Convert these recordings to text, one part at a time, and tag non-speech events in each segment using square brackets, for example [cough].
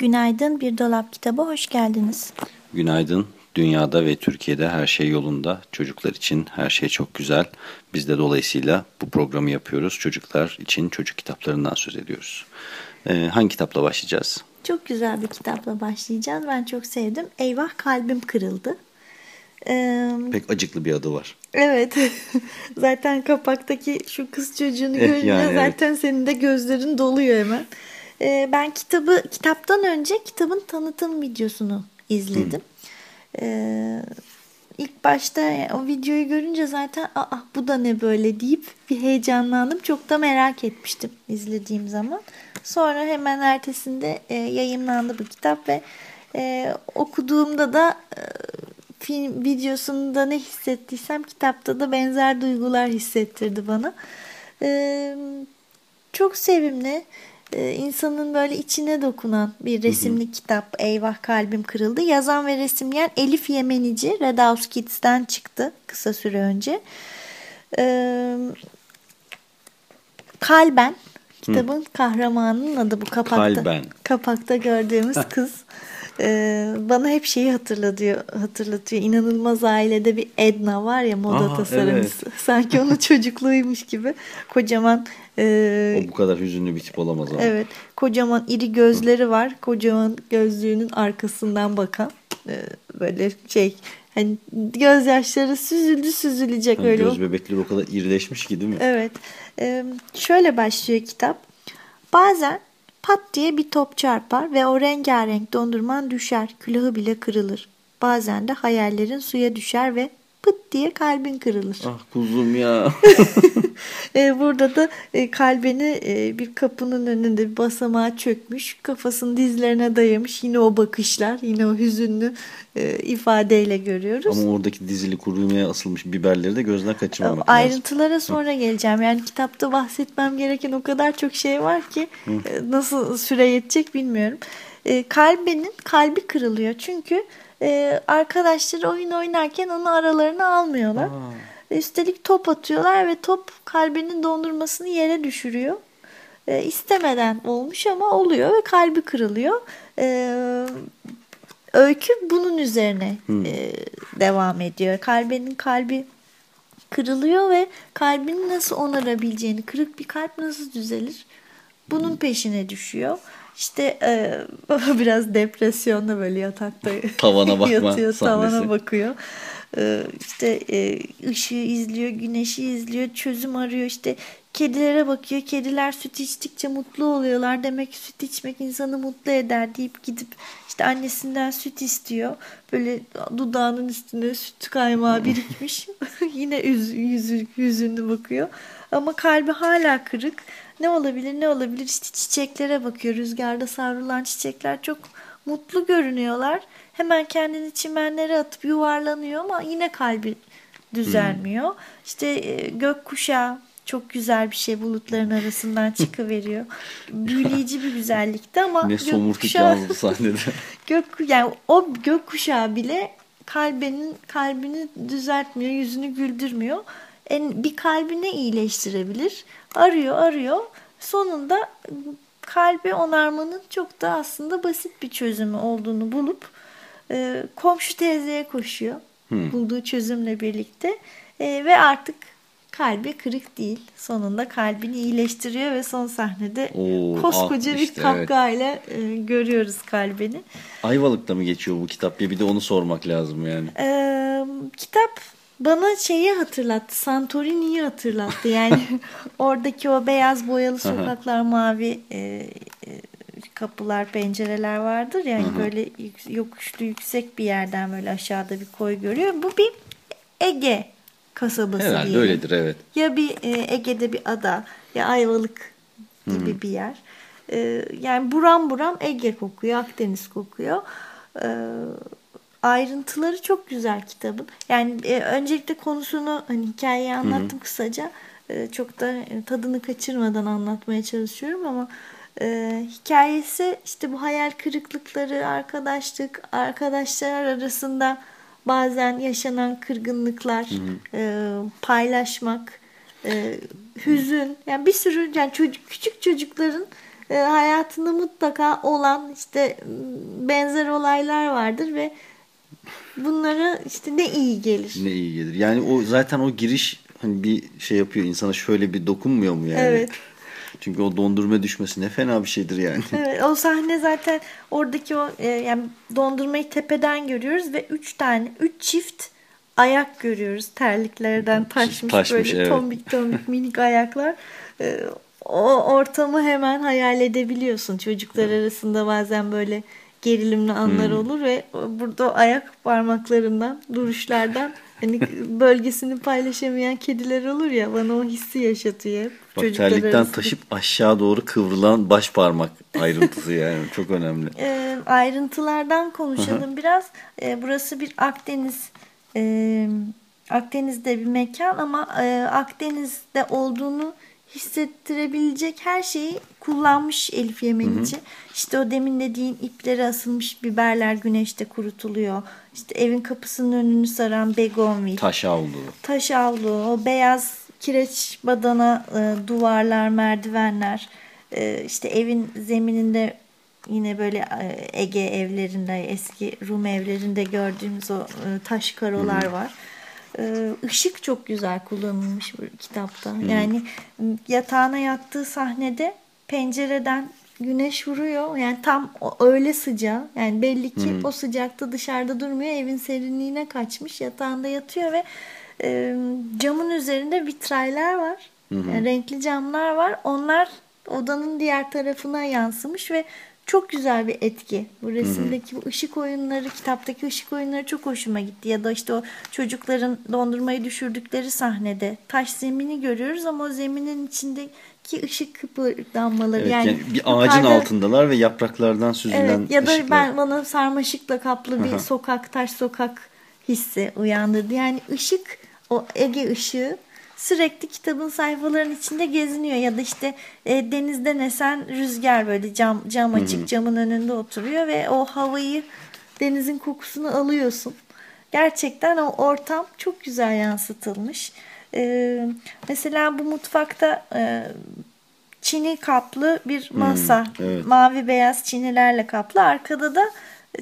Günaydın Bir Dolap Kitabı hoş geldiniz. Günaydın. Dünyada ve Türkiye'de her şey yolunda. Çocuklar için her şey çok güzel. Biz de dolayısıyla bu programı yapıyoruz. Çocuklar için çocuk kitaplarından söz ediyoruz. Ee, hangi kitapla başlayacağız? Çok güzel bir kitapla başlayacağız. Ben çok sevdim. Eyvah kalbim kırıldı. Ee, Pek acıklı bir adı var. Evet. [laughs] zaten kapaktaki şu kız çocuğunu eh, görünce yani, zaten evet. senin de gözlerin doluyor hemen. Ee, ben kitabı kitaptan önce kitabın tanıtım videosunu izledim. Ee, ilk başta o videoyu görünce zaten Aa, bu da ne böyle deyip bir heyecanlandım. Çok da merak etmiştim izlediğim zaman. Sonra hemen ertesinde e, yayınlandı bu kitap ve e, okuduğumda da e, film videosunda ne hissettiysem kitapta da benzer duygular hissettirdi bana. E, çok sevimli e, insanın böyle içine dokunan bir resimli hı hı. kitap Eyvah Kalbim Kırıldı. Yazan ve resimleyen Elif Yemenici Red House Kids'ten çıktı kısa süre önce. Ee, Kalben kitabın hı. kahramanının adı bu kapakta. Kalben. Kapakta gördüğümüz kız. Ee, bana hep şeyi hatırlatıyor, hatırlatıyor. İnanılmaz ailede bir Edna var ya moda Aha, tasarımcısı. Evet. [laughs] Sanki onun çocukluğuymuş gibi. Kocaman ee, o bu kadar hüzünlü bir tip olamaz ama. Evet. Kocaman iri gözleri var. Kocaman gözlüğünün arkasından bakan e, böyle şey hani gözyaşları süzüldü süzülecek hani öyle. Göz bebekleri o kadar irileşmiş ki değil mi? Evet. Ee, şöyle başlıyor kitap. Bazen pat diye bir top çarpar ve o rengarenk dondurman düşer. Külahı bile kırılır. Bazen de hayallerin suya düşer ve pıt diye kalbin kırılır. Ah kuzum ya. [laughs] E, burada da e, kalbini e, bir kapının önünde bir basamağa çökmüş. Kafasını dizlerine dayamış. Yine o bakışlar, yine o hüzünlü ifadeyle görüyoruz. Ama oradaki dizili kurumaya asılmış biberleri de gözden kaçırmamak Ayrıntılara lazım. sonra geleceğim. Yani kitapta bahsetmem gereken o kadar çok şey var ki nasıl süre yetecek bilmiyorum. Kalbinin kalbi kırılıyor. Çünkü e, arkadaşları oyun oynarken onu aralarına almıyorlar. Aa. Üstelik top atıyorlar ve top kalbinin dondurmasını yere düşürüyor. E, istemeden olmuş ama oluyor ve kalbi kırılıyor. E, öykü bunun üzerine hmm. e, devam ediyor. Kalbinin kalbi kırılıyor ve kalbini nasıl onarabileceğini, kırık bir kalp nasıl düzelir bunun peşine düşüyor. İşte e, biraz depresyonda böyle yatakta [laughs] tavana bakma yatıyor, sahnesi. tavana bakıyor. E, işte e, ışığı izliyor, güneşi izliyor, çözüm arıyor. İşte kedilere bakıyor. Kediler süt içtikçe mutlu oluyorlar. Demek ki süt içmek insanı mutlu eder deyip gidip işte annesinden süt istiyor. Böyle dudağının üstüne süt kaymağı birikmiş. [laughs] Yine üz, yüzü, yüzünü bakıyor. Ama kalbi hala kırık. Ne olabilir ne olabilir işte çiçeklere bakıyor. Rüzgarda savrulan çiçekler çok mutlu görünüyorlar. Hemen kendini çimenlere atıp yuvarlanıyor ama yine kalbi düzelmiyor. Hmm. İşte e, gökkuşağı çok güzel bir şey bulutların arasından çıkıveriyor. [laughs] Büyüleyici bir güzellikti ama ne somurtuk yalnız sahnede. [laughs] gök yani o gökkuşağı bile kalbinin kalbini düzeltmiyor, yüzünü güldürmüyor. Bir kalbini iyileştirebilir. Arıyor, arıyor. Sonunda kalbi onarmanın çok da aslında basit bir çözümü olduğunu bulup e, komşu teyzeye koşuyor. Hmm. Bulduğu çözümle birlikte e, ve artık kalbi kırık değil. Sonunda kalbini iyileştiriyor ve son sahnede Oo, koskoca ah, işte, bir kapkayla evet. e, görüyoruz kalbini. Ayvalık'ta mı geçiyor bu kitap ya bir de onu sormak lazım yani. E, kitap bana şeyi hatırlattı. Santorini'yi hatırlattı. Yani [laughs] oradaki o beyaz boyalı sokaklar, mavi e, e, kapılar, pencereler vardır. Yani böyle yokuşlu yüksek bir yerden böyle aşağıda bir koy görüyor. Bu bir Ege kasabası Herhalde diyelim. öyledir evet. Ya bir e, Ege'de bir ada ya Ayvalık gibi Hı-hı. bir yer. E, yani buram buram Ege kokuyor, Akdeniz kokuyor. E, ayrıntıları çok güzel kitabın. Yani e, öncelikle konusunu hani hikayeyi anlattım Hı-hı. kısaca. E, çok da e, tadını kaçırmadan anlatmaya çalışıyorum ama e, hikayesi işte bu hayal kırıklıkları, arkadaşlık, arkadaşlar arasında bazen yaşanan kırgınlıklar, e, paylaşmak, e, hüzün. Yani bir sürü yani çocuk küçük çocukların e, hayatında mutlaka olan işte benzer olaylar vardır ve bunlara işte ne iyi gelir. Ne iyi gelir. Yani o zaten o giriş hani bir şey yapıyor insana şöyle bir dokunmuyor mu yani? Evet. [laughs] Çünkü o dondurma düşmesi ne fena bir şeydir yani. [laughs] Evet, o sahne zaten oradaki o e, yani dondurmayı tepeden görüyoruz ve üç tane, üç çift ayak görüyoruz. Terliklerden taşmış, taşmış böyle evet. tombik tombik [laughs] minik ayaklar. E, o ortamı hemen hayal edebiliyorsun. Çocuklar arasında bazen böyle gerilimli anlar hmm. olur ve burada ayak parmaklarından, duruşlardan hani bölgesini paylaşamayan kediler olur ya bana o hissi yaşatıyor. Bak terlikten arasında. taşıp aşağı doğru kıvrılan baş parmak ayrıntısı yani çok önemli. [laughs] E, ayrıntılardan konuşalım biraz. E, burası bir Akdeniz e, Akdeniz'de bir mekan ama e, Akdeniz'de olduğunu hissettirebilecek her şeyi kullanmış Elif Yemenici. Hı hı. İşte o demin dediğin ipleri asılmış biberler güneşte kurutuluyor. İşte evin kapısının önünü saran begonvil. Taş avlu. Taş avlu. O beyaz kireç badana e, duvarlar, merdivenler. E, işte evin zemininde yine böyle e, Ege evlerinde, eski Rum evlerinde gördüğümüz o e, taş karolar hı hı. var ışık ee, çok güzel kullanılmış bu kitapta. Hmm. Yani yatağına yattığı sahnede pencereden güneş vuruyor. Yani tam öyle sıcağı. Yani belli ki hmm. o sıcakta dışarıda durmuyor. Evin serinliğine kaçmış. Yatağında yatıyor ve e, camın üzerinde vitraylar var. Hmm. Yani renkli camlar var. Onlar odanın diğer tarafına yansımış ve çok güzel bir etki. Bu resimdeki bu ışık oyunları, kitaptaki ışık oyunları çok hoşuma gitti. Ya da işte o çocukların dondurmayı düşürdükleri sahnede taş zemini görüyoruz ama o zeminin içindeki ışık kıpırdanmaları. Evet, yani, yani bir ağacın yukarıda, altındalar ve yapraklardan süzülen evet, Ya da ışıklar. ben bana sarmaşıkla kaplı bir sokak, taş sokak hissi uyandırdı. Yani ışık, o Ege ışığı sürekli kitabın sayfalarının içinde geziniyor ya da işte e, denizden esen rüzgar böyle cam cam açık camın önünde oturuyor ve o havayı denizin kokusunu alıyorsun. Gerçekten o ortam çok güzel yansıtılmış. E, mesela bu mutfakta e, çini kaplı bir masa. Hmm, evet. Mavi beyaz çinilerle kaplı. Arkada da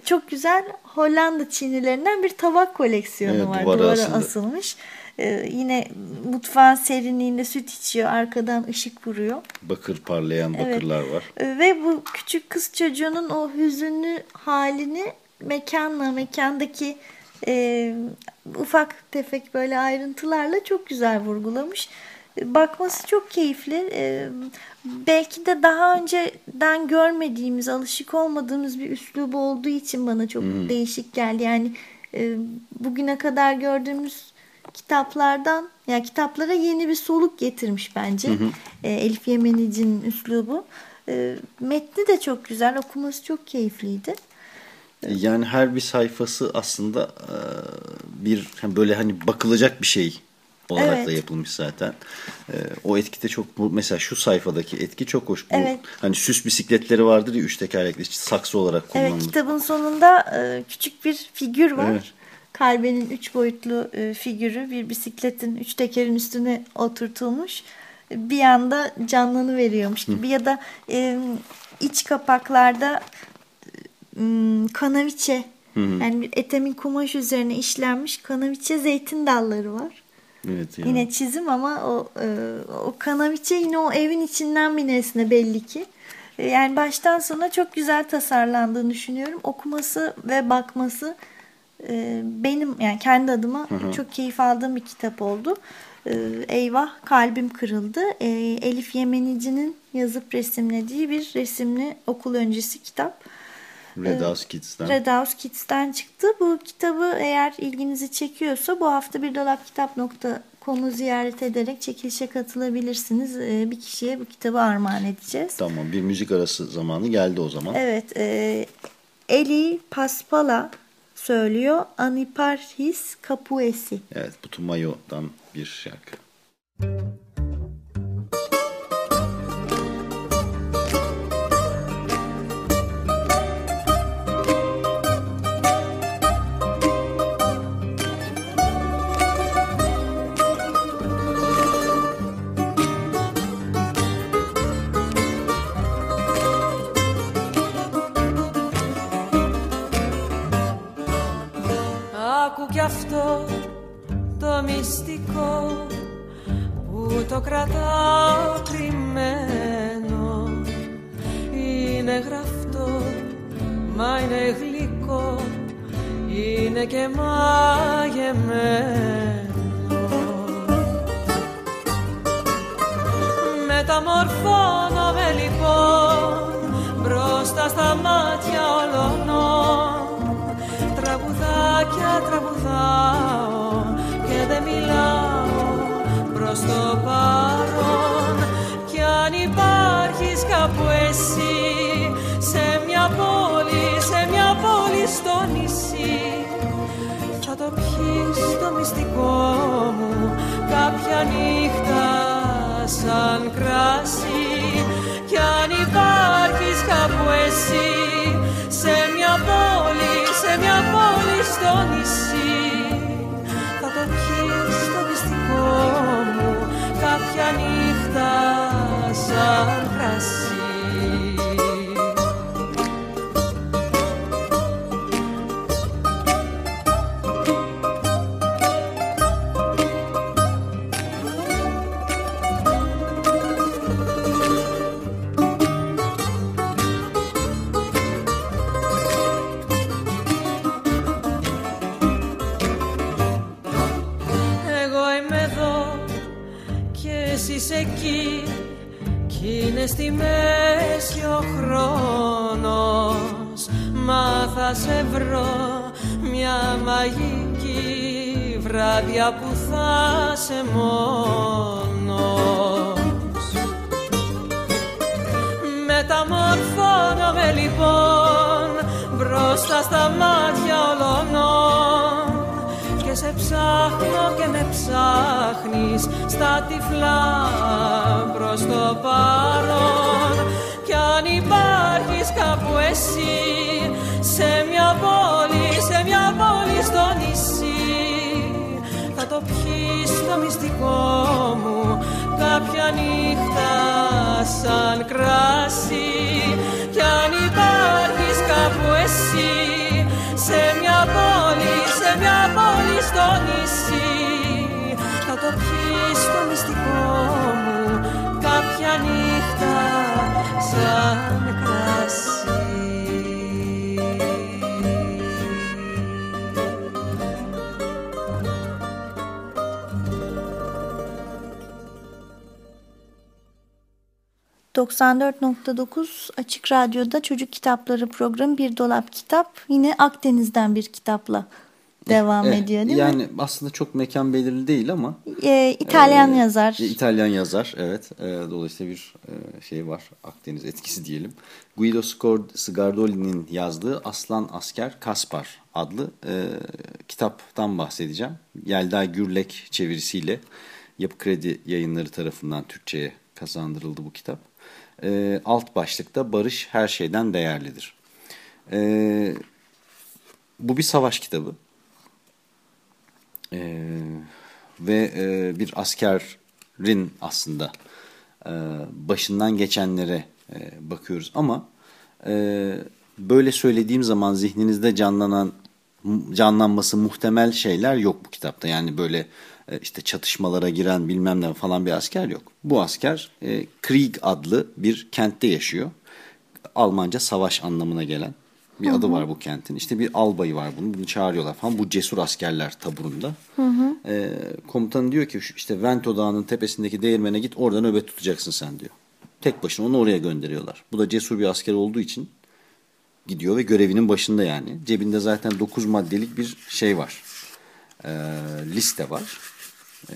çok güzel Hollanda çinilerinden bir tabak koleksiyonu evet, var. Duvara, duvara asılmış. Ee, yine mutfağın serinliğinde süt içiyor. Arkadan ışık vuruyor. Bakır parlayan bakırlar evet. var. Ee, ve bu küçük kız çocuğunun o hüzünlü halini mekanla, mekandaki e, ufak tefek böyle ayrıntılarla çok güzel vurgulamış. Bakması çok keyifli. E, belki de daha önceden görmediğimiz, alışık olmadığımız bir üslubu olduğu için bana çok hmm. değişik geldi. Yani e, bugüne kadar gördüğümüz kitaplardan yani kitaplara yeni bir soluk getirmiş bence. Hı hı. E, Elif Yemenici'nin üslubu. E, metni de çok güzel. Okuması çok keyifliydi. Yani her bir sayfası aslında e, bir böyle hani bakılacak bir şey olarak evet. da yapılmış zaten. E, o etki de çok mesela şu sayfadaki etki çok hoş. Bu, evet. Hani süs bisikletleri vardır ya üç tekerlekli saksı olarak kullanılır. Evet kitabın sonunda e, küçük bir figür var. Evet kalbenin üç boyutlu e, figürü bir bisikletin üç tekerin üstüne oturtulmuş bir anda canlanı veriyormuş gibi Hı. ya da e, iç kapaklarda e, kanaviçe Hı -hı. yani etemin kumaş üzerine işlenmiş kanaviçe zeytin dalları var. Evet, yani. Yine çizim ama o e, o kanaviçe yine o evin içinden bir nesne belli ki. E, yani baştan sona çok güzel tasarlandığını düşünüyorum. Okuması ve bakması e, benim yani kendi adıma hı hı. çok keyif aldığım bir kitap oldu. E, Eyvah kalbim kırıldı. E, Elif Yemenici'nin yazıp resimlediği bir resimli okul öncesi kitap. Red House Kids'ten. Red House Kids'ten çıktı. Bu kitabı eğer ilginizi çekiyorsa bu hafta bir dolap kitap nokta konu ziyaret ederek çekilişe katılabilirsiniz. Bir kişiye bu kitabı armağan edeceğiz. Tamam bir müzik arası zamanı geldi o zaman. Evet. E, Eli Paspala söylüyor. Aniparhis Kapuesi. Evet, Putumayo'dan bir şarkı. Müzik είναι και μαγεμένο. Μεταμορφώνομαι λοιπόν μπροστά στα μάτια όλων. Τραγουδάκια τραγουδάω και δεν μιλάω προς το παρόν. Κι αν υπάρχεις κάπου εσύ μυστικό μου κάποια νύχτα σαν κράσι που θα σε μόνος Μεταμορφώνομαι λοιπόν μπροστά στα μάτια όλων. Και σε ψάχνω και με ψάχνεις στα τυφλά προς το παρόν. Κι αν υπάρχεις κάπου εσύ σε μια πόλη, σε μια πόλη στο νησί θα το πιείς το μυστικό μου. Κάποια νύχτα σαν κράσι κι αν υπάρχεις κάπου εσύ σε μια πόλη, σε μια πόλη στο νησί. Θα το πιείς το μυστικό μου ...94.9 Açık Radyo'da Çocuk Kitapları programı Bir Dolap Kitap... ...yine Akdeniz'den bir kitapla devam evet, ediyor değil yani mi? Yani aslında çok mekan belirli değil ama. E, İtalyan e, yazar. İtalyan yazar evet. E, dolayısıyla bir e, şey var Akdeniz etkisi diyelim. Guido Scardoli'nin yazdığı Aslan Asker Kaspar adlı e, kitaptan bahsedeceğim. Yelda Gürlek çevirisiyle Yapı Kredi yayınları tarafından Türkçe'ye kazandırıldı bu kitap. E, alt başlıkta Barış her şeyden değerlidir. E, bu bir savaş kitabı. E, ve e, bir askerin aslında e, başından geçenlere e, bakıyoruz. Ama e, böyle söylediğim zaman zihninizde canlanan canlanması muhtemel şeyler yok bu kitapta. Yani böyle işte çatışmalara giren bilmem ne falan bir asker yok. Bu asker e, Krieg adlı bir kentte yaşıyor. Almanca savaş anlamına gelen bir hı hı. adı var bu kentin. İşte bir albayı var bunun. Bunu çağırıyorlar falan. Bu cesur askerler taburunda. Hı hı. Ee, komutan diyor ki işte Vento Dağı'nın tepesindeki değirmene git oradan nöbet tutacaksın sen diyor. Tek başına onu oraya gönderiyorlar. Bu da cesur bir asker olduğu için gidiyor ve görevinin başında yani. Cebinde zaten 9 maddelik bir şey var. Ee, liste var. Ee,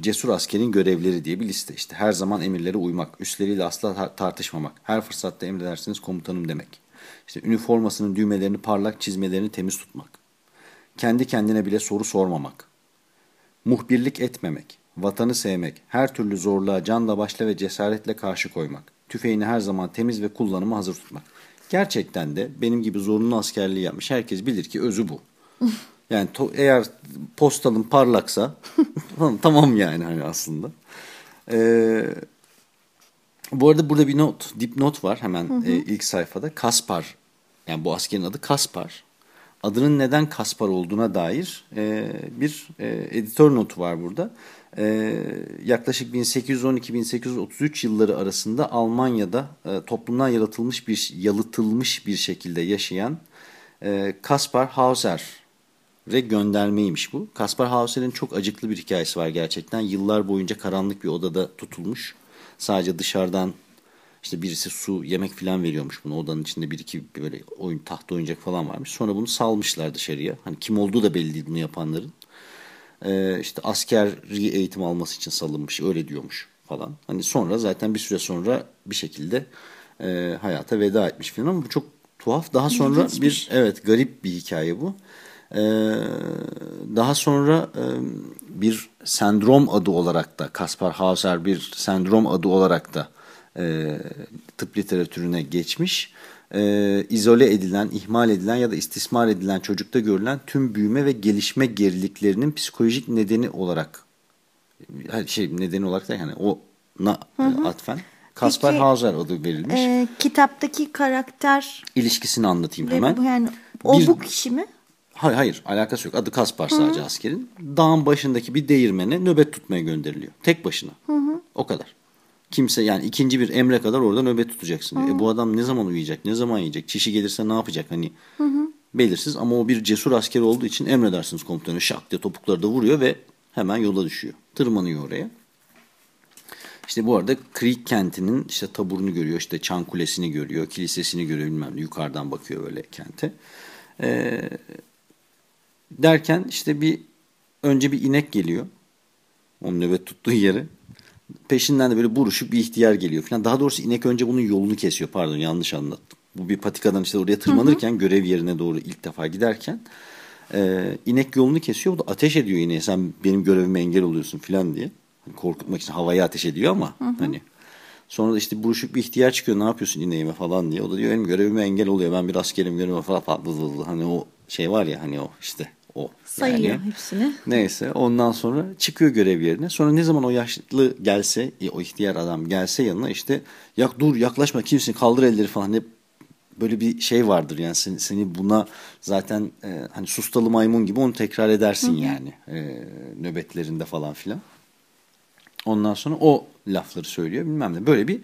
cesur askerin görevleri diye bir liste. İşte her zaman emirlere uymak, üstleriyle asla tartışmamak, her fırsatta emredersiniz komutanım demek işte üniformasının düğmelerini parlak, çizmelerini temiz tutmak. Kendi kendine bile soru sormamak. Muhbirlik etmemek, vatanı sevmek, her türlü zorluğa canla başla ve cesaretle karşı koymak. Tüfeğini her zaman temiz ve kullanıma hazır tutmak. Gerçekten de benim gibi zorunlu askerliği yapmış herkes bilir ki özü bu. [laughs] Yani eğer postalın parlaksa [laughs] tamam yani hani aslında. Ee, bu arada burada bir not, dipnot var hemen hı hı. E, ilk sayfada. Kaspar, yani bu askerin adı Kaspar. adının neden Kaspar olduğuna dair e, bir e, editör notu var burada. E, yaklaşık 1812-1833 yılları arasında Almanya'da e, toplumdan yaratılmış bir yalıtılmış bir şekilde yaşayan e, Kaspar Hauser ve göndermeymiş bu. Kaspar Hauser'in çok acıklı bir hikayesi var gerçekten. Yıllar boyunca karanlık bir odada tutulmuş. Sadece dışarıdan işte birisi su, yemek falan veriyormuş bunu. Odanın içinde bir iki böyle oyun tahta oyuncak falan varmış. Sonra bunu salmışlar dışarıya. Hani kim olduğu da belli değil bunu yapanların. Ee, işte askeri eğitim alması için salınmış. Öyle diyormuş falan. Hani sonra zaten bir süre sonra bir şekilde e, hayata veda etmiş falan ama bu çok tuhaf. Daha sonra İlginçmiş. bir evet garip bir hikaye bu. Ee, daha sonra e, bir sendrom adı olarak da Kaspar Hauser bir sendrom adı olarak da e, tıp literatürüne geçmiş. E, izole edilen, ihmal edilen ya da istismar edilen çocukta görülen tüm büyüme ve gelişme geriliklerinin psikolojik nedeni olarak şey nedeni olarak da yani o na hı hı. atfen Kaspar Peki, Hauser adı verilmiş. E, kitaptaki karakter ilişkisini anlatayım hemen. Yani o bir, bu kişi mi? Hayır hayır alakası yok. Adı Kaspar sadece askerin. Dağın başındaki bir değirmene nöbet tutmaya gönderiliyor. Tek başına. Hı -hı. O kadar. Kimse yani ikinci bir emre kadar orada nöbet tutacaksın diyor. E bu adam ne zaman uyuyacak, ne zaman yiyecek, çişi gelirse ne yapacak hani hı hı. belirsiz. Ama o bir cesur asker olduğu için emredersiniz komutanı şak diye topukları da vuruyor ve hemen yola düşüyor. Tırmanıyor oraya. İşte bu arada Creek kentinin işte taburunu görüyor, işte Çan Kulesi'ni görüyor, kilisesini görüyor bilmem ne yukarıdan bakıyor böyle kente. Ee, derken işte bir önce bir inek geliyor. Onun nöbet tuttuğu yere. Peşinden de böyle buruşup bir ihtiyar geliyor falan. Daha doğrusu inek önce bunun yolunu kesiyor. Pardon yanlış anlattım. Bu bir patikadan işte oraya tırmanırken hı hı. görev yerine doğru ilk defa giderken e, inek yolunu kesiyor. Bu da ateş ediyor ineğe sen benim görevime engel oluyorsun falan diye. Hani korkutmak için havaya ateş ediyor ama hı hı. hani Sonra da işte buruşuk bir ihtiyar çıkıyor ne yapıyorsun ineğime falan diye. O da diyor benim görevime engel oluyor ben bir askerim görevime falan falan. Hani o şey var ya hani o işte o. Sayıyor yani. hepsini. Neyse ondan sonra çıkıyor görev yerine. Sonra ne zaman o yaşlı gelse o ihtiyar adam gelse yanına işte yak dur yaklaşma kimsin kaldır elleri falan hep böyle bir şey vardır yani seni, seni buna zaten e, hani sustalı maymun gibi onu tekrar edersin Hı -hı. yani e, nöbetlerinde falan filan. Ondan sonra o lafları söylüyor bilmem ne böyle bir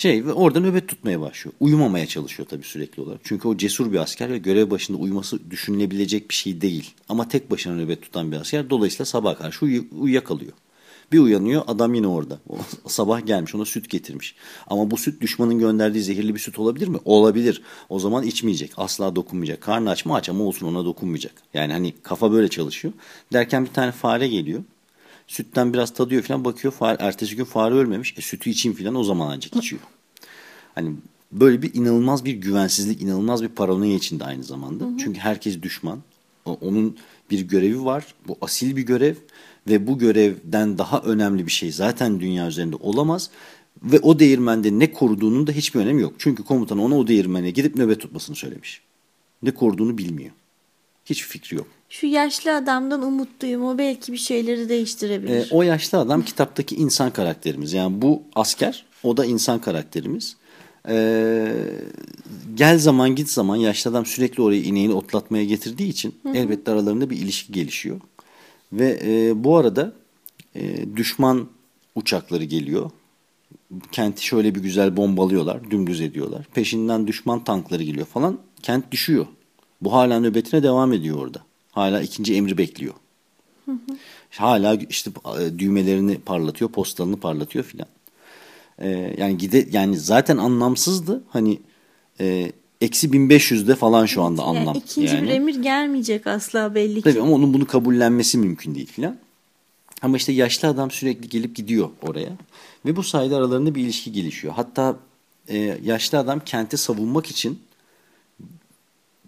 şey ve orada nöbet tutmaya başlıyor. Uyumamaya çalışıyor tabii sürekli olarak. Çünkü o cesur bir asker ve görev başında uyuması düşünülebilecek bir şey değil. Ama tek başına nöbet tutan bir asker dolayısıyla sabah karşı uy uyuyakalıyor. Bir uyanıyor adam yine orada. O, [laughs] sabah gelmiş ona süt getirmiş. Ama bu süt düşmanın gönderdiği zehirli bir süt olabilir mi? Olabilir. O zaman içmeyecek. Asla dokunmayacak. Karnı aç mı aç ama olsun ona dokunmayacak. Yani hani kafa böyle çalışıyor. Derken bir tane fare geliyor. Sütten biraz tadıyor falan bakıyor. Fare, ertesi gün fare ölmemiş. E, sütü içeyim falan o zaman ancak içiyor. Hani böyle bir inanılmaz bir güvensizlik, inanılmaz bir paranoya içinde aynı zamanda. Hı hı. Çünkü herkes düşman. Onun bir görevi var. Bu asil bir görev ve bu görevden daha önemli bir şey zaten dünya üzerinde olamaz. Ve o değirmende ne koruduğunun da hiçbir önemi yok. Çünkü komutan ona o değirmene gidip nöbet tutmasını söylemiş. Ne koruduğunu bilmiyor. Hiçbir fikri yok. Şu yaşlı adamdan umutluyum. O belki bir şeyleri değiştirebilir. E, o yaşlı adam kitaptaki insan karakterimiz. Yani bu asker, o da insan karakterimiz. E, gel zaman git zaman yaşlı adam sürekli oraya ineğini otlatmaya getirdiği için hı hı. elbette aralarında bir ilişki gelişiyor. Ve e, bu arada e, düşman uçakları geliyor. Kenti şöyle bir güzel bombalıyorlar, dümdüz ediyorlar. Peşinden düşman tankları geliyor falan. Kent düşüyor. Bu hala nöbetine devam ediyor orada. Hala ikinci emri bekliyor. Hı hı. Hala işte e, düğmelerini parlatıyor, postalını parlatıyor filan. Ee, yani gide yani zaten anlamsızdı. Hani e, eksi 1500'de falan şu anda anlam. Yani ikinci yani. bir emir gelmeyecek asla belli ki. Tabii ama onun bunu kabullenmesi mümkün değil filan. Ama işte yaşlı adam sürekli gelip gidiyor oraya. Ve bu sayede aralarında bir ilişki gelişiyor. Hatta e, yaşlı adam kenti savunmak için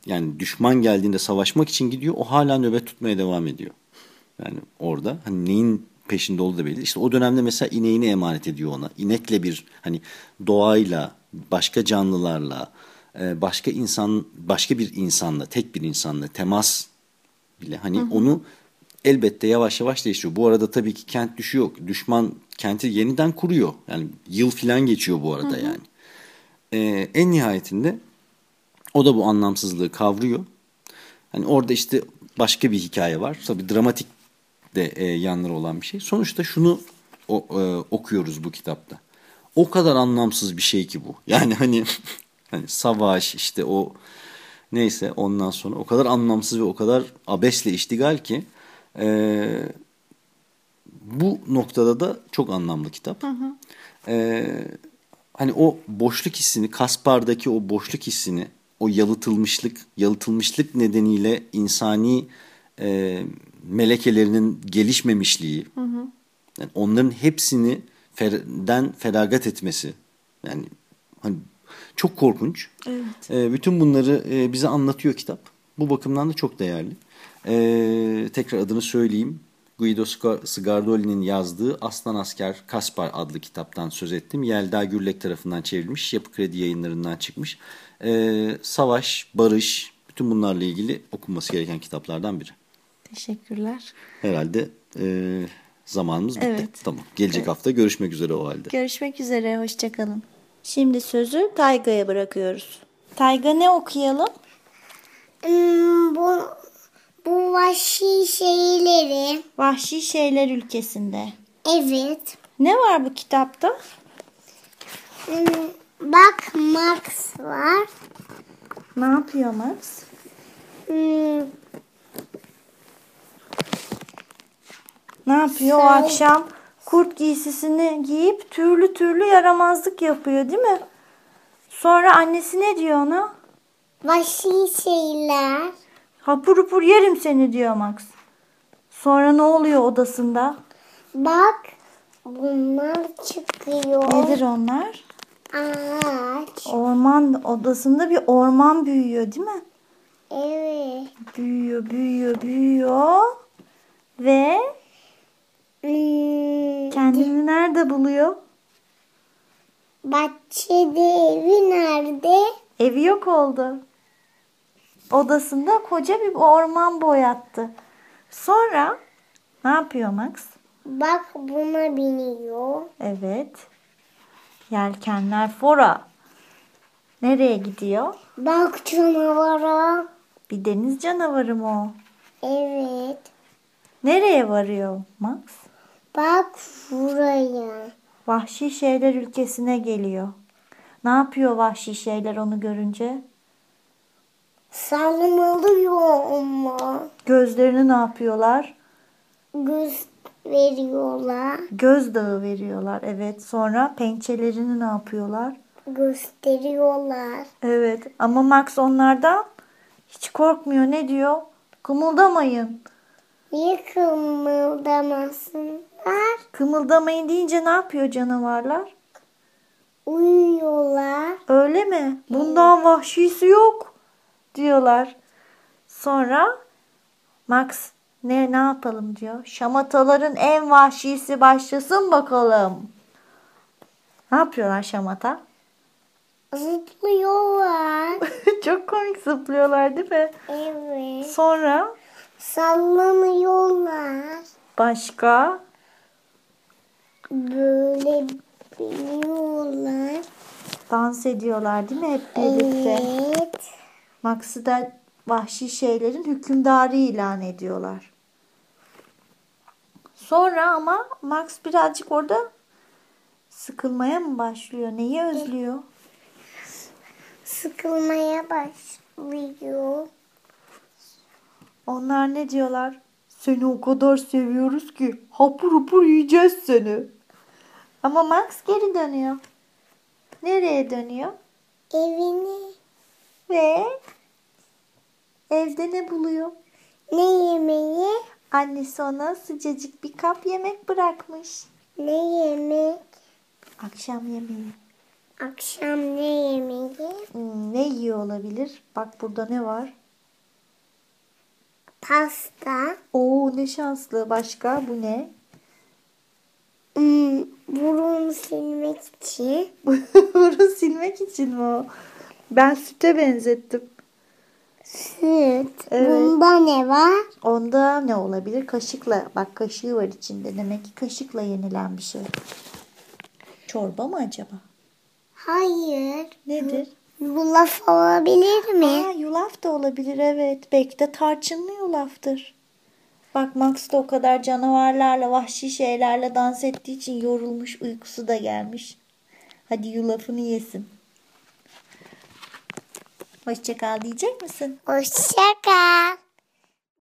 yani düşman geldiğinde savaşmak için gidiyor. O hala nöbet tutmaya devam ediyor. Yani orada hani neyin peşinde olduğu da belli. İşte o dönemde mesela ineğini emanet ediyor ona. İnekle bir hani doğayla, başka canlılarla, e, başka insan, başka bir insanla, tek bir insanla temas bile hani hı hı. onu elbette yavaş yavaş değiştiriyor. Bu arada tabii ki kent düşüyor. Düşman kenti yeniden kuruyor. Yani yıl filan geçiyor bu arada hı hı. yani. Ee, en nihayetinde o da bu anlamsızlığı kavruyor Hani orada işte başka bir hikaye var. Tabii dramatik de e, yanları olan bir şey. Sonuçta şunu o, e, okuyoruz bu kitapta. O kadar anlamsız bir şey ki bu. [laughs] Yani hani hani savaş işte o neyse ondan sonra o kadar anlamsız ve o kadar abesle iştigal ki e, bu noktada da çok anlamlı kitap. Hı hı. E, hani o boşluk hissini Kaspar'daki o boşluk hissini o yalıtılmışlık yalıtılmışlık nedeniyle insani e, melekelerinin gelişmemişliği hı hı. Yani onların hepsini ferden feragat etmesi yani hani çok korkunç. Evet. E, bütün bunları e, bize anlatıyor kitap. Bu bakımdan da çok değerli. E, tekrar adını söyleyeyim. Guido Sgardoli'nin yazdığı Aslan Asker Kaspar adlı kitaptan söz ettim. Yelda Gürlek tarafından çevrilmiş. Yapı Kredi yayınlarından çıkmış. Ee, savaş, barış, bütün bunlarla ilgili okunması gereken kitaplardan biri. Teşekkürler. Herhalde e, zamanımız bitti. Evet. Tamam. Gelecek evet. hafta görüşmek üzere o halde. Görüşmek üzere. Hoşçakalın. Şimdi sözü Tayga'ya bırakıyoruz. Tayga ne okuyalım? Hmm, bu bu vahşi şeyleri. Vahşi şeyler ülkesinde. Evet. Ne var bu kitapta? Hmm, bak Max var. Ne yapıyor Max? Hmm. Ne yapıyor o akşam? Kurt giysisini giyip türlü türlü yaramazlık yapıyor değil mi? Sonra annesi ne diyor ona? Vahşi şeyler. Hapur hapur yerim seni diyor Max. Sonra ne oluyor odasında? Bak bunlar çıkıyor. Nedir onlar? Ağaç. Orman odasında bir orman büyüyor değil mi? Evet. Büyüyor, büyüyor, büyüyor. Ve hmm. kendini nerede buluyor? Bahçede evi nerede? Evi yok oldu odasında koca bir orman boyattı. Sonra ne yapıyor Max? Bak buna biniyor. Evet. Yelkenler fora. Nereye gidiyor? Bak canavara. Bir deniz canavarı mı o? Evet. Nereye varıyor Max? Bak buraya. Vahşi şeyler ülkesine geliyor. Ne yapıyor vahşi şeyler onu görünce? Sarmalıyor ama. Gözlerini ne yapıyorlar? Göz veriyorlar. Gözdağı veriyorlar evet. Sonra pençelerini ne yapıyorlar? Gösteriyorlar. Evet ama Max onlardan hiç korkmuyor. Ne diyor? Kımıldamayın. Niye kımıldamasınlar? Kımıldamayın deyince ne yapıyor canavarlar? Uyuyorlar. Öyle mi? Bundan vahşisi yok diyorlar. Sonra Max ne ne yapalım diyor. Şamataların en vahşisi başlasın bakalım. Ne yapıyorlar şamata? Zıplıyorlar. [laughs] Çok komik zıplıyorlar değil mi? Evet. Sonra? Sallanıyorlar. Başka? Böyle biniyorlar. Dans ediyorlar değil mi hep birlikte? Evet. Max'ı da vahşi şeylerin hükümdarı ilan ediyorlar. Sonra ama Max birazcık orada sıkılmaya mı başlıyor? Neyi özlüyor? Sıkılmaya başlıyor. Onlar ne diyorlar? Seni o kadar seviyoruz ki hapur hapur yiyeceğiz seni. Ama Max geri dönüyor. Nereye dönüyor? Evine. Ve evde ne buluyor? Ne yemeği? Annesi ona sıcacık bir kap yemek bırakmış. Ne yemek? Akşam yemeği. Akşam ne yemeği? Hmm, ne yiyor olabilir? Bak burada ne var? Pasta. Oo ne şanslı. Başka bu ne? Hmm, burun silmek için. [laughs] burun silmek için mi o? Ben süte benzettim. Süt. Evet. Bunda ne var? Onda ne olabilir? Kaşıkla. Bak kaşığı var içinde. Demek ki kaşıkla yenilen bir şey. Çorba mı acaba? Hayır. Nedir? Yulaf olabilir mi? Aa, yulaf da olabilir evet. Belki de tarçınlı yulaftır. Bak Max da o kadar canavarlarla, vahşi şeylerle dans ettiği için yorulmuş, uykusu da gelmiş. Hadi yulafını yesin. Hoşça kal diyecek misin? Hoşça kal.